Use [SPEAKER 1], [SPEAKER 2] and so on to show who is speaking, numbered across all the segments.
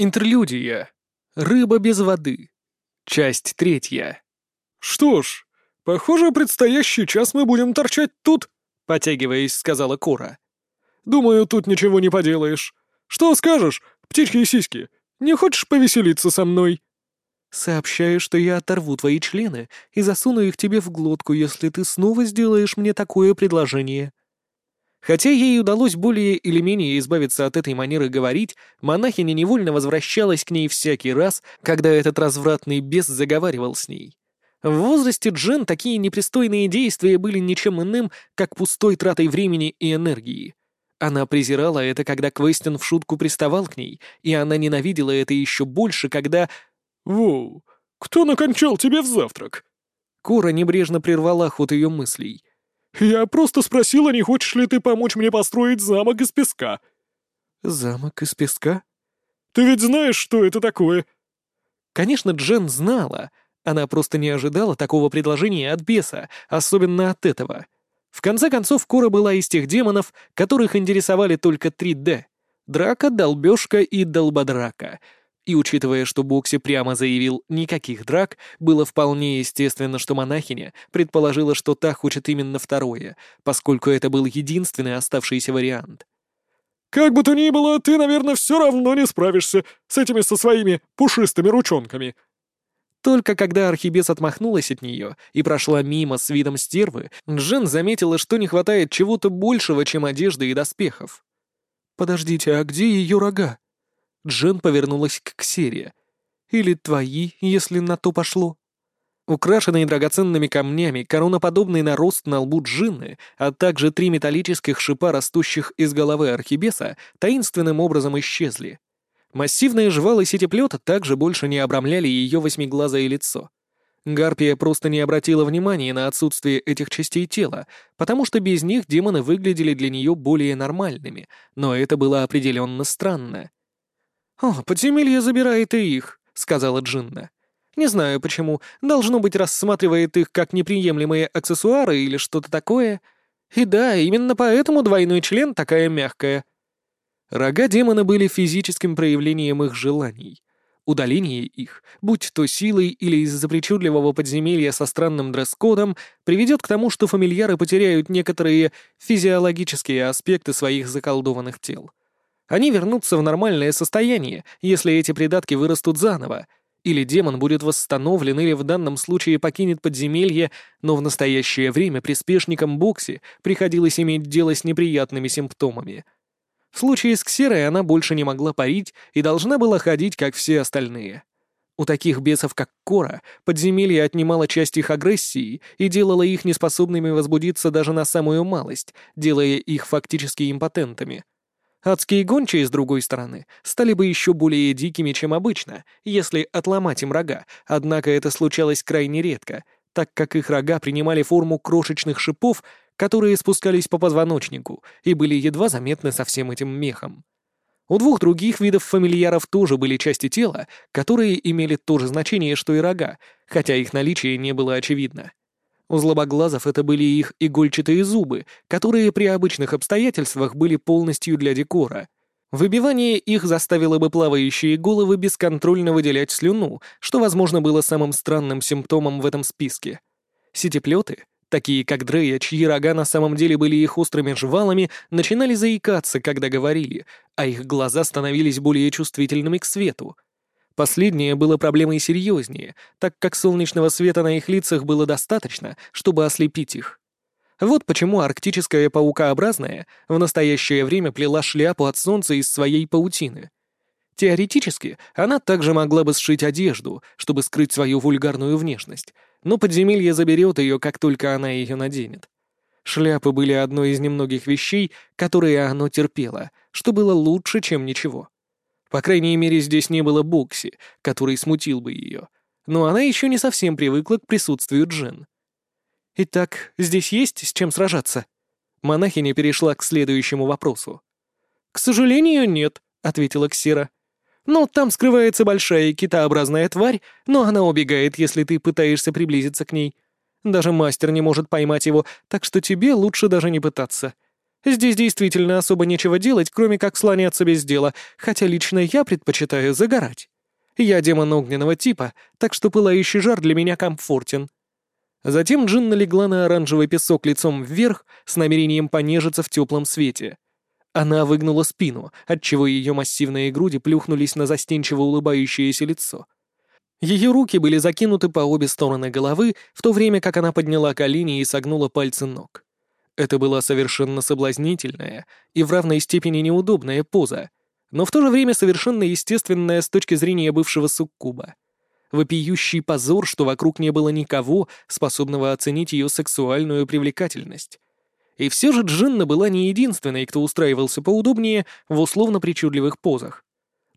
[SPEAKER 1] Интерлюдия. Рыба без воды. Часть третья.
[SPEAKER 2] «Что ж, похоже, предстоящий час мы будем торчать тут», —
[SPEAKER 1] потягиваясь, сказала Кора.
[SPEAKER 2] «Думаю, тут ничего не поделаешь. Что скажешь, птичьи сиськи, не хочешь повеселиться со мной?»
[SPEAKER 1] «Сообщаю, что я оторву твои члены и засуну их тебе в глотку, если ты снова сделаешь мне такое предложение», Хотя ей удалось более или менее избавиться от этой манеры говорить, монахиня невольно возвращалась к ней всякий раз, когда этот развратный бес заговаривал с ней. В возрасте Джен такие непристойные действия были ничем иным, как пустой тратой времени и энергии. Она презирала это, когда Квестин в шутку приставал к ней, и она ненавидела это еще больше, когда...
[SPEAKER 2] «Воу, кто накончал тебе в завтрак?»
[SPEAKER 1] Кора небрежно прервала ход ее мыслей.
[SPEAKER 2] «Я просто спросила, не хочешь ли ты помочь мне построить замок из песка?»
[SPEAKER 1] «Замок из песка?»
[SPEAKER 2] «Ты ведь знаешь, что это такое?»
[SPEAKER 1] Конечно, Джен знала. Она просто не ожидала такого предложения от беса, особенно от этого. В конце концов, Кора была из тех демонов, которых интересовали только 3D. Драка, долбежка и долбодрака — и учитывая, что Бокси прямо заявил «никаких драк», было вполне естественно, что монахиня предположила, что та хочет именно второе, поскольку это был единственный оставшийся вариант.
[SPEAKER 2] «Как бы то ни было, ты, наверное, все равно не справишься с этими со своими пушистыми ручонками»,
[SPEAKER 1] только когда архибес отмахнулась от нее и прошла мимо с видом стервы, Джен заметила, что не хватает чего-то большего, чем одежды и доспехов. «Подождите, а где ее рога?» Джен повернулась к Ксерия. «Или твои, если на то пошло?» Украшенные драгоценными камнями, короноподобный нарост на лбу Джинны, а также три металлических шипа, растущих из головы архибеса, таинственным образом исчезли. Массивные жвалы сетеплета также больше не обрамляли ее восьмиглазое лицо. Гарпия просто не обратила внимания на отсутствие этих частей тела, потому что без них демоны выглядели для нее более нормальными, но это было определенно странно. «О, подземелье забирает и их», — сказала Джинна. «Не знаю почему. Должно быть, рассматривает их как неприемлемые аксессуары или что-то такое. И да, именно поэтому двойной член такая мягкая». Рога демона были физическим проявлением их желаний. Удаление их, будь то силой или из-за причудливого подземелья со странным дресс-кодом, приведет к тому, что фамильяры потеряют некоторые физиологические аспекты своих заколдованных тел. Они вернутся в нормальное состояние, если эти придатки вырастут заново, или демон будет восстановлен, или в данном случае покинет подземелье, но в настоящее время приспешникам Бокси приходилось иметь дело с неприятными симптомами. В случае с Ксерой она больше не могла парить и должна была ходить, как все остальные. У таких бесов, как Кора, подземелье отнимало часть их агрессии и делало их неспособными возбудиться даже на самую малость, делая их фактически импотентами — Адские гончие, с другой стороны, стали бы еще более дикими, чем обычно, если отломать им рога, однако это случалось крайне редко, так как их рога принимали форму крошечных шипов, которые спускались по позвоночнику и были едва заметны со всем этим мехом. У двух других видов фамильяров тоже были части тела, которые имели то же значение, что и рога, хотя их наличие не было очевидно. У злобоглазов это были их игольчатые зубы, которые при обычных обстоятельствах были полностью для декора. Выбивание их заставило бы плавающие головы бесконтрольно выделять слюну, что, возможно, было самым странным симптомом в этом списке. Сетеплеты, такие как Дрея, чьи рога на самом деле были их острыми жвалами, начинали заикаться, когда говорили, а их глаза становились более чувствительными к свету — Последнее было проблемой серьезнее, так как солнечного света на их лицах было достаточно, чтобы ослепить их. Вот почему арктическая паукообразная в настоящее время плела шляпу от солнца из своей паутины. Теоретически, она также могла бы сшить одежду, чтобы скрыть свою вульгарную внешность, но подземелье заберет ее, как только она ее наденет. Шляпы были одной из немногих вещей, которые оно терпело, что было лучше, чем ничего. По крайней мере, здесь не было Бокси, который смутил бы ее. Но она еще не совсем привыкла к присутствию Джин. «Итак, здесь есть с чем сражаться?» Монахиня перешла к следующему вопросу. «К сожалению, нет», — ответила Ксира. «Но там скрывается большая китообразная тварь, но она убегает, если ты пытаешься приблизиться к ней. Даже мастер не может поймать его, так что тебе лучше даже не пытаться. Здесь действительно особо нечего делать, кроме как слоняться без дела, хотя лично я предпочитаю загорать. Я демон огненного типа, так что пылающий жар для меня комфортен. Затем Джин налегла на оранжевый песок лицом вверх с намерением понежиться в теплом свете. Она выгнула спину, отчего ее массивные груди плюхнулись на застенчиво улыбающееся лицо. Ее руки были закинуты по обе стороны головы, в то время как она подняла колени и согнула пальцы ног. Это была совершенно соблазнительная и в равной степени неудобная поза, но в то же время совершенно естественная с точки зрения бывшего суккуба. Вопиющий позор, что вокруг не было никого, способного оценить ее сексуальную привлекательность. И все же Джинна была не единственной, кто устраивался поудобнее в условно-причудливых позах.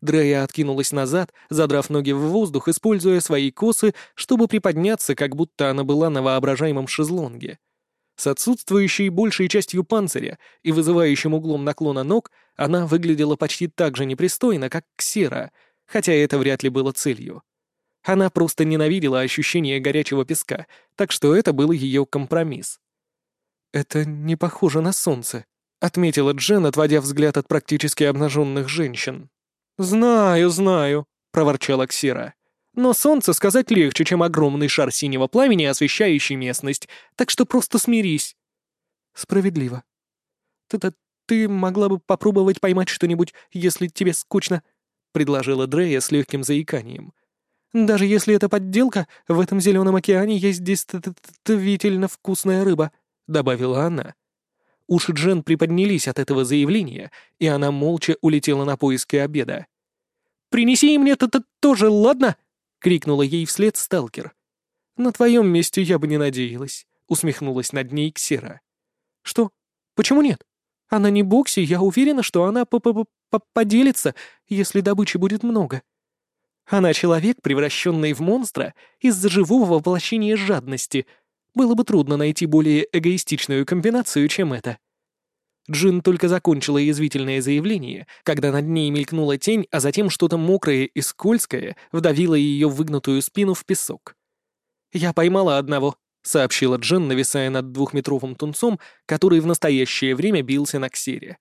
[SPEAKER 1] Дрея откинулась назад, задрав ноги в воздух, используя свои косы, чтобы приподняться, как будто она была на воображаемом шезлонге. С отсутствующей большей частью панциря и вызывающим углом наклона ног она выглядела почти так же непристойно, как Ксера, хотя это вряд ли было целью. Она просто ненавидела ощущение горячего песка, так что это был ее компромисс. «Это не похоже на солнце», — отметила Джен, отводя взгляд от практически обнаженных женщин. «Знаю, знаю», — проворчала Ксера. Но солнце сказать легче, чем огромный шар синего пламени, освещающий местность, так что просто смирись. Справедливо. Ты-то ты могла бы попробовать поймать что-нибудь, если тебе скучно, предложила Дрея с легким заиканием. Даже если это подделка, в этом зеленом океане есть действительно вкусная рыба, добавила она. Уши Джен приподнялись от этого заявления, и она молча улетела на поиски обеда. «Принеси мне это тоже, ладно?» Крикнула ей вслед сталкер. «На твоем месте я бы не надеялась», — усмехнулась над ней Ксера. «Что? Почему нет? Она не Бокси, я уверена, что она п -п -п поделится, если добычи будет много. Она человек, превращенный в монстра из-за живого воплощения жадности. Было бы трудно найти более эгоистичную комбинацию, чем это». Джин только закончила язвительное заявление, когда над ней мелькнула тень, а затем что-то мокрое и скользкое вдавило ее выгнутую спину в песок. «Я поймала одного», — сообщила Джин, нависая над двухметровым тунцом, который в настоящее время бился на ксере.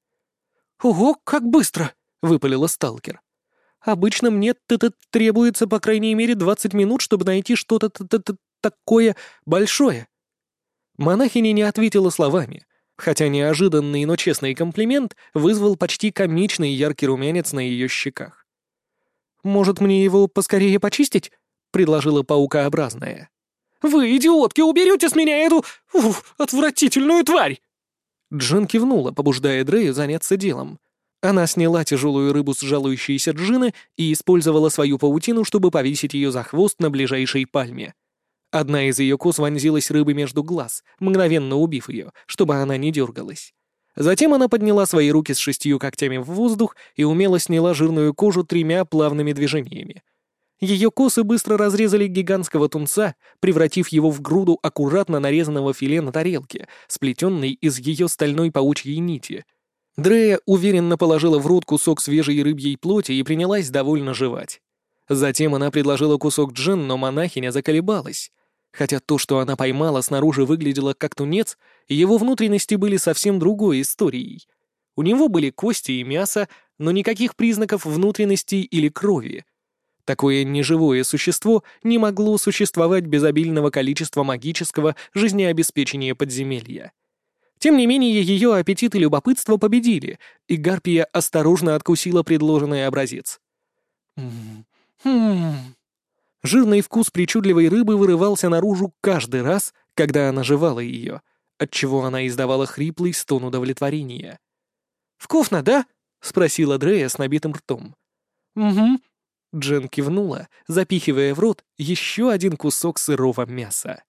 [SPEAKER 1] «Ого, как быстро!» — выпалила сталкер. «Обычно мне т -т требуется по крайней мере двадцать минут, чтобы найти что-то такое большое». Монахиня не ответила словами, хотя неожиданный, но честный комплимент вызвал почти комичный яркий румянец на ее щеках. «Может, мне его поскорее почистить?» — предложила паукообразная. «Вы, идиотки, уберете с меня эту... Уф, отвратительную тварь!» Джин кивнула, побуждая Дрею заняться делом. Она сняла тяжелую рыбу с жалующейся Джины и использовала свою паутину, чтобы повесить ее за хвост на ближайшей пальме. Одна из ее кос вонзилась рыбы между глаз, мгновенно убив ее, чтобы она не дергалась. Затем она подняла свои руки с шестью когтями в воздух и умело сняла жирную кожу тремя плавными движениями. Ее косы быстро разрезали гигантского тунца, превратив его в груду аккуратно нарезанного филе на тарелке, сплетенной из ее стальной паучьей нити. Дрея уверенно положила в рот кусок свежей рыбьей плоти и принялась довольно жевать. Затем она предложила кусок джин, но монахиня заколебалась. Хотя то, что она поймала, снаружи выглядело как тунец, его внутренности были совсем другой историей. У него были кости и мясо, но никаких признаков внутренностей или крови. Такое неживое существо не могло существовать без обильного количества магического жизнеобеспечения подземелья. Тем не менее, ее аппетит и любопытство победили, и Гарпия осторожно откусила предложенный образец. «Хм...» Жирный вкус причудливой рыбы вырывался наружу каждый раз, когда она жевала ее, отчего она издавала хриплый стон удовлетворения. «Вкусно, да?» — спросила Дрея с набитым ртом. «Угу». Джен кивнула, запихивая в рот еще один кусок сырого мяса.